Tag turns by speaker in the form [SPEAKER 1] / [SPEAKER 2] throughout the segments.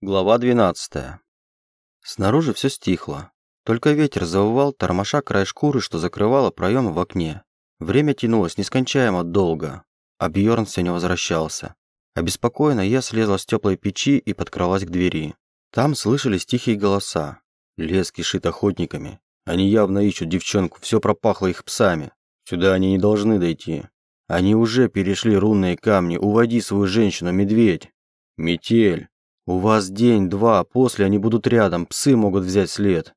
[SPEAKER 1] Глава 12. Снаружи все стихло. Только ветер завывал, тормоша край шкуры, что закрывало проем в окне. Время тянулось нескончаемо долго, а Бьорн все не возвращался. Обеспокоенно я слезла с теплой печи и подкралась к двери. Там слышались тихие голоса. Лес кишит охотниками. Они явно ищут девчонку, все пропахло их псами. Сюда они не должны дойти. Они уже перешли рунные камни, уводи свою женщину, медведь. Метель. «У вас день-два, после они будут рядом, псы могут взять след».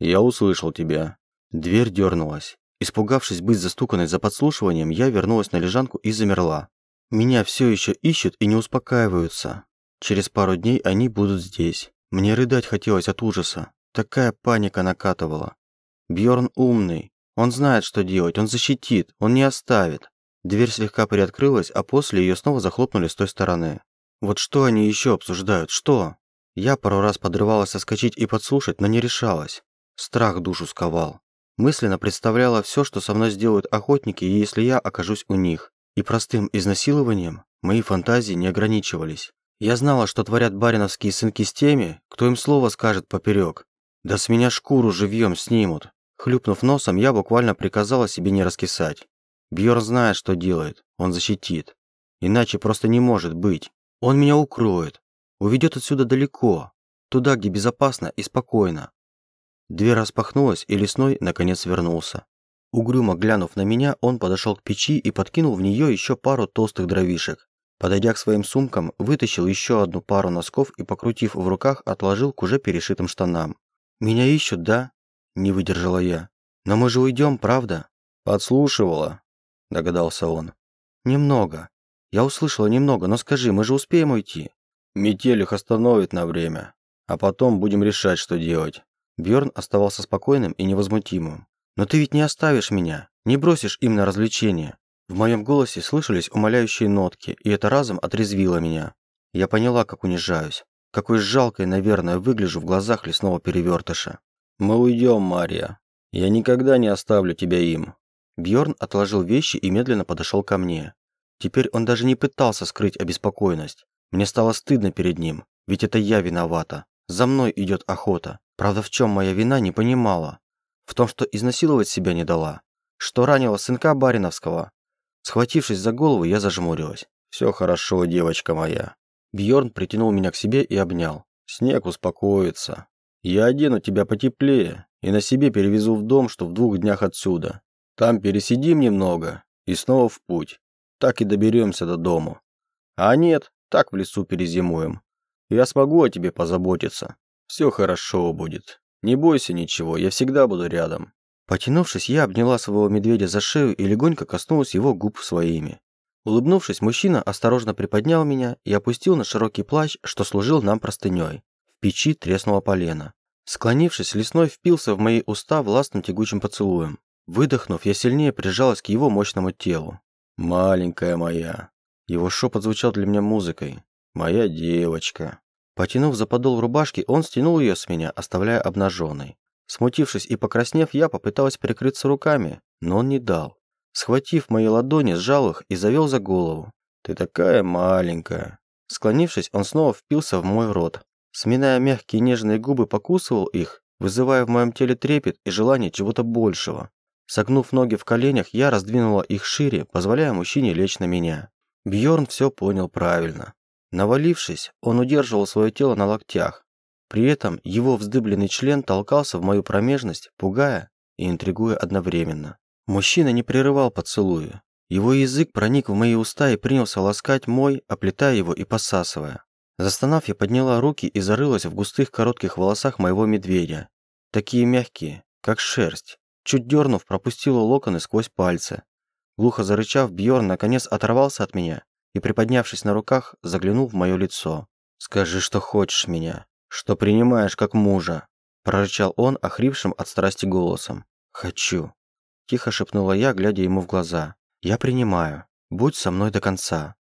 [SPEAKER 1] «Я услышал тебя». Дверь дернулась. Испугавшись быть застуканной за подслушиванием, я вернулась на лежанку и замерла. Меня все еще ищут и не успокаиваются. Через пару дней они будут здесь. Мне рыдать хотелось от ужаса. Такая паника накатывала. Бьорн умный. Он знает, что делать, он защитит, он не оставит. Дверь слегка приоткрылась, а после ее снова захлопнули с той стороны. Вот что они еще обсуждают? Что? Я пару раз подрывалась соскочить и подслушать, но не решалась. Страх душу сковал. Мысленно представляла все, что со мной сделают охотники, если я окажусь у них. И простым изнасилованием мои фантазии не ограничивались. Я знала, что творят бариновские сынки с теми, кто им слово скажет поперек. Да с меня шкуру живьем снимут. Хлюпнув носом, я буквально приказала себе не раскисать. Бьорн знает, что делает. Он защитит. Иначе просто не может быть. Он меня укроет, уведет отсюда далеко, туда, где безопасно и спокойно. Дверь распахнулась, и лесной наконец вернулся. Угрюмо глянув на меня, он подошел к печи и подкинул в нее еще пару толстых дровишек. Подойдя к своим сумкам, вытащил еще одну пару носков и, покрутив в руках, отложил к уже перешитым штанам. «Меня ищут, да?» – не выдержала я. «Но мы же уйдем, правда?» «Подслушивала», – догадался он. «Немного. Я услышала немного, но скажи, мы же успеем уйти? Метель их остановит на время, а потом будем решать, что делать. Бьорн оставался спокойным и невозмутимым. Но ты ведь не оставишь меня, не бросишь им на развлечение. В моем голосе слышались умоляющие нотки, и это разом отрезвило меня. Я поняла, как унижаюсь. Какой жалкой, наверное, выгляжу в глазах лесного перевертыша. «Мы уйдем, Мария. Я никогда не оставлю тебя им». Бьорн отложил вещи и медленно подошел ко мне. Теперь он даже не пытался скрыть обеспокоенность. Мне стало стыдно перед ним, ведь это я виновата. За мной идет охота. Правда, в чем моя вина, не понимала. В том, что изнасиловать себя не дала. Что ранила сынка Бариновского. Схватившись за голову, я зажмурилась. «Все хорошо, девочка моя». Бьорн притянул меня к себе и обнял. «Снег успокоится. Я одену тебя потеплее и на себе перевезу в дом, что в двух днях отсюда. Там пересидим немного и снова в путь так и доберемся до дому. А нет, так в лесу перезимуем. Я смогу о тебе позаботиться. Все хорошо будет. Не бойся ничего, я всегда буду рядом». Потянувшись, я обняла своего медведя за шею и легонько коснулась его губ своими. Улыбнувшись, мужчина осторожно приподнял меня и опустил на широкий плащ, что служил нам простыней. В печи треснула полена. Склонившись, лесной впился в мои уста властным тягучим поцелуем. Выдохнув, я сильнее прижалась к его мощному телу. «Маленькая моя». Его шепот звучал для меня музыкой. «Моя девочка». Потянув за подол рубашки, он стянул ее с меня, оставляя обнаженной. Смутившись и покраснев, я попыталась прикрыться руками, но он не дал. Схватив мои ладони, сжал их и завел за голову. «Ты такая маленькая». Склонившись, он снова впился в мой рот. Сминая мягкие нежные губы, покусывал их, вызывая в моем теле трепет и желание чего-то большего. Согнув ноги в коленях, я раздвинула их шире, позволяя мужчине лечь на меня. Бьорн все понял правильно. Навалившись, он удерживал свое тело на локтях. При этом его вздыбленный член толкался в мою промежность, пугая и интригуя одновременно. Мужчина не прерывал поцелуя. Его язык проник в мои уста и принялся ласкать мой, оплетая его и посасывая. Застонав, я подняла руки и зарылась в густых коротких волосах моего медведя. Такие мягкие, как шерсть. Чуть дернув, пропустила локоны сквозь пальцы. Глухо зарычав, Бьорн наконец оторвался от меня и, приподнявшись на руках, заглянул в мое лицо. «Скажи, что хочешь меня, что принимаешь как мужа», прорычал он охрипшим от страсти голосом. «Хочу», – тихо шепнула я, глядя ему в глаза. «Я принимаю. Будь со мной до конца».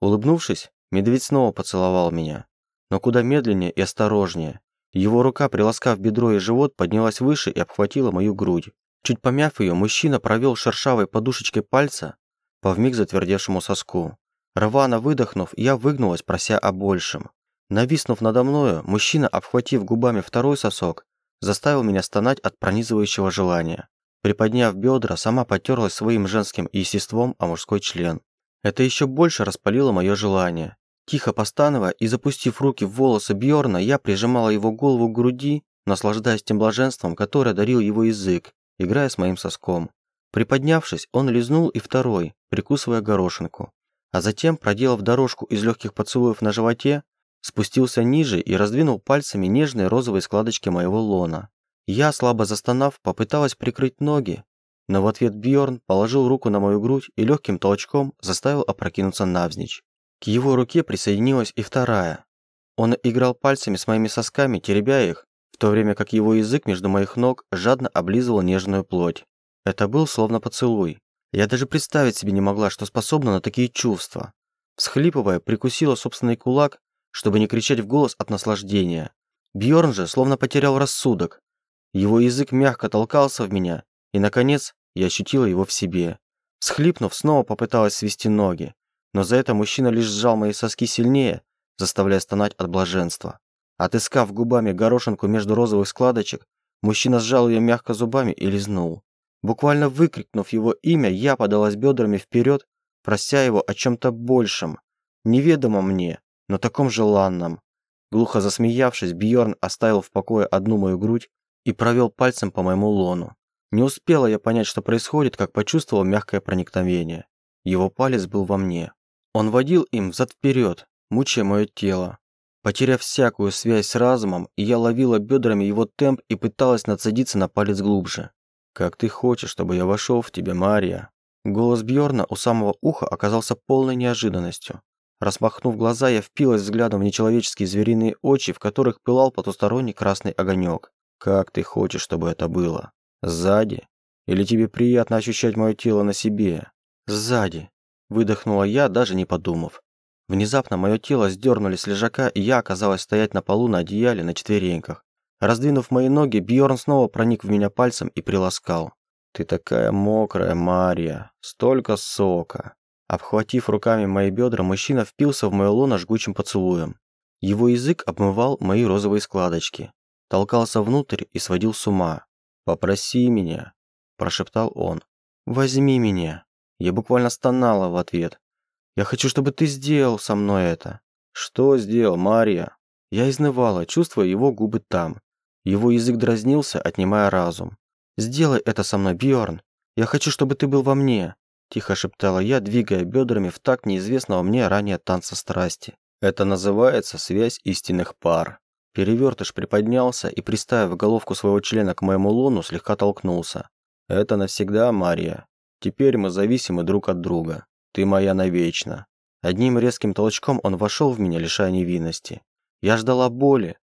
[SPEAKER 1] Улыбнувшись, медведь снова поцеловал меня, но куда медленнее и осторожнее. Его рука, приласкав бедро и живот, поднялась выше и обхватила мою грудь. Чуть помяв ее, мужчина провел шершавой подушечкой пальца по вмиг затвердевшему соску. Рвано выдохнув, я выгнулась, прося о большем. Нависнув надо мною, мужчина, обхватив губами второй сосок, заставил меня стонать от пронизывающего желания. Приподняв бедра, сама потерлась своим женским естеством о мужской член. Это еще больше распалило мое желание. Тихо постановая и запустив руки в волосы Бьорна, я прижимала его голову к груди, наслаждаясь тем блаженством, которое дарил его язык, играя с моим соском. Приподнявшись, он лизнул и второй, прикусывая горошинку. А затем, проделав дорожку из легких поцелуев на животе, спустился ниже и раздвинул пальцами нежные розовые складочки моего лона. Я, слабо застонав, попыталась прикрыть ноги, но в ответ Бьорн положил руку на мою грудь и легким толчком заставил опрокинуться навзничь. К его руке присоединилась и вторая. Он играл пальцами с моими сосками, теребя их, в то время как его язык между моих ног жадно облизывал нежную плоть. Это был словно поцелуй. Я даже представить себе не могла, что способна на такие чувства. Всхлипывая, прикусила собственный кулак, чтобы не кричать в голос от наслаждения. Бьорн же словно потерял рассудок. Его язык мягко толкался в меня, и, наконец, я ощутила его в себе. Схлипнув, снова попыталась свести ноги, но за это мужчина лишь сжал мои соски сильнее, заставляя стонать от блаженства. Отыскав губами горошинку между розовых складочек, мужчина сжал ее мягко зубами и лизнул. Буквально выкрикнув его имя, я подалась бедрами вперед, прося его о чем-то большем, неведомом мне, но таком желанном. Глухо засмеявшись, Бьорн оставил в покое одну мою грудь и провел пальцем по моему лону. Не успела я понять, что происходит, как почувствовал мягкое проникновение. Его палец был во мне. Он водил им взад-вперед, мучая мое тело. Потеряв всякую связь с разумом, я ловила бедрами его темп и пыталась нацедиться на палец глубже. «Как ты хочешь, чтобы я вошел в тебя, Мария?» Голос Бьорна у самого уха оказался полной неожиданностью. Распахнув глаза, я впилась взглядом в нечеловеческие звериные очи, в которых пылал потусторонний красный огонек. «Как ты хочешь, чтобы это было?» Сзади? Или тебе приятно ощущать мое тело на себе? Сзади. Выдохнула я, даже не подумав. Внезапно мое тело сдернули с лежака, и я оказалась стоять на полу на одеяле на четвереньках. Раздвинув мои ноги, Бьорн снова проник в меня пальцем и приласкал. «Ты такая мокрая, Мария! Столько сока!» Обхватив руками мои бедра, мужчина впился в мое лоно жгучим поцелуем. Его язык обмывал мои розовые складочки, толкался внутрь и сводил с ума. «Попроси меня», – прошептал он. «Возьми меня». Я буквально стонала в ответ. «Я хочу, чтобы ты сделал со мной это». «Что сделал, Мария?» Я изнывала, чувствуя его губы там. Его язык дразнился, отнимая разум. «Сделай это со мной, Бьорн. Я хочу, чтобы ты был во мне», – тихо шептала я, двигая бедрами в такт неизвестного мне ранее танца страсти. «Это называется связь истинных пар», Перевертыш приподнялся и, приставив головку своего члена к моему лону, слегка толкнулся. «Это навсегда, Мария. Теперь мы зависимы друг от друга. Ты моя навечно». Одним резким толчком он вошел в меня, лишая невинности. Я ждала боли,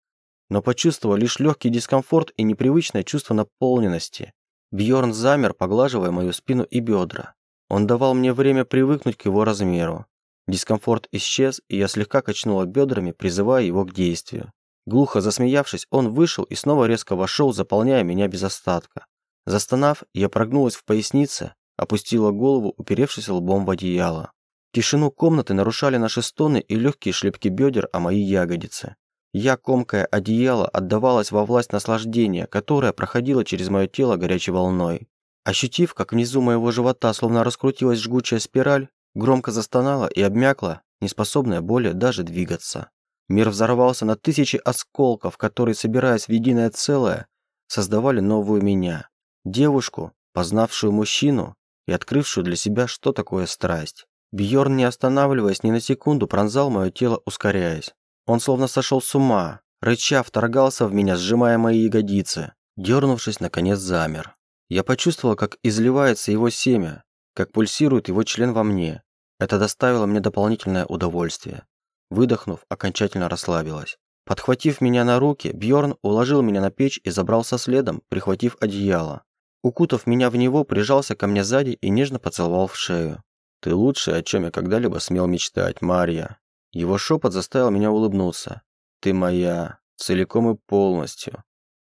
[SPEAKER 1] но почувствовала лишь легкий дискомфорт и непривычное чувство наполненности. Бьорн замер, поглаживая мою спину и бедра. Он давал мне время привыкнуть к его размеру. Дискомфорт исчез, и я слегка качнула бедрами, призывая его к действию. Глухо засмеявшись, он вышел и снова резко вошел, заполняя меня без остатка. Застонав, я прогнулась в пояснице, опустила голову, уперевшись лбом в одеяло. Тишину комнаты нарушали наши стоны и легкие шлепки бедер о мои ягодицы. Я, комкая одеяло, отдавалась во власть наслаждения, которое проходило через мое тело горячей волной. Ощутив, как внизу моего живота словно раскрутилась жгучая спираль, громко застонала и обмякла, неспособная более даже двигаться. Мир взорвался на тысячи осколков, которые, собираясь в единое целое, создавали новую меня. Девушку, познавшую мужчину и открывшую для себя, что такое страсть. Бьорн, не останавливаясь ни на секунду, пронзал мое тело, ускоряясь. Он словно сошел с ума, рыча вторгался в меня, сжимая мои ягодицы. Дернувшись, наконец замер. Я почувствовал, как изливается его семя, как пульсирует его член во мне. Это доставило мне дополнительное удовольствие. Выдохнув, окончательно расслабилась. Подхватив меня на руки, Бьорн уложил меня на печь и забрался следом, прихватив одеяло. Укутав меня в него, прижался ко мне сзади и нежно поцеловал в шею. «Ты лучшее, о чем я когда-либо смел мечтать, Марья». Его шепот заставил меня улыбнуться. «Ты моя, целиком и полностью.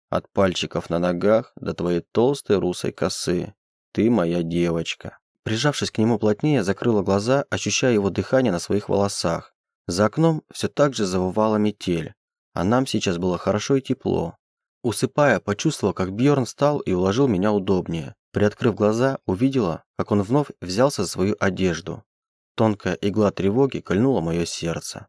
[SPEAKER 1] От пальчиков на ногах до твоей толстой русой косы. Ты моя девочка». Прижавшись к нему плотнее, закрыла глаза, ощущая его дыхание на своих волосах. За окном все так же завывала метель, а нам сейчас было хорошо и тепло. Усыпая, почувствовала, как Бьорн встал и уложил меня удобнее. Приоткрыв глаза, увидела, как он вновь взялся за свою одежду. Тонкая игла тревоги кольнула мое сердце.